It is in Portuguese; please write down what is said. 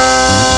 Música hum?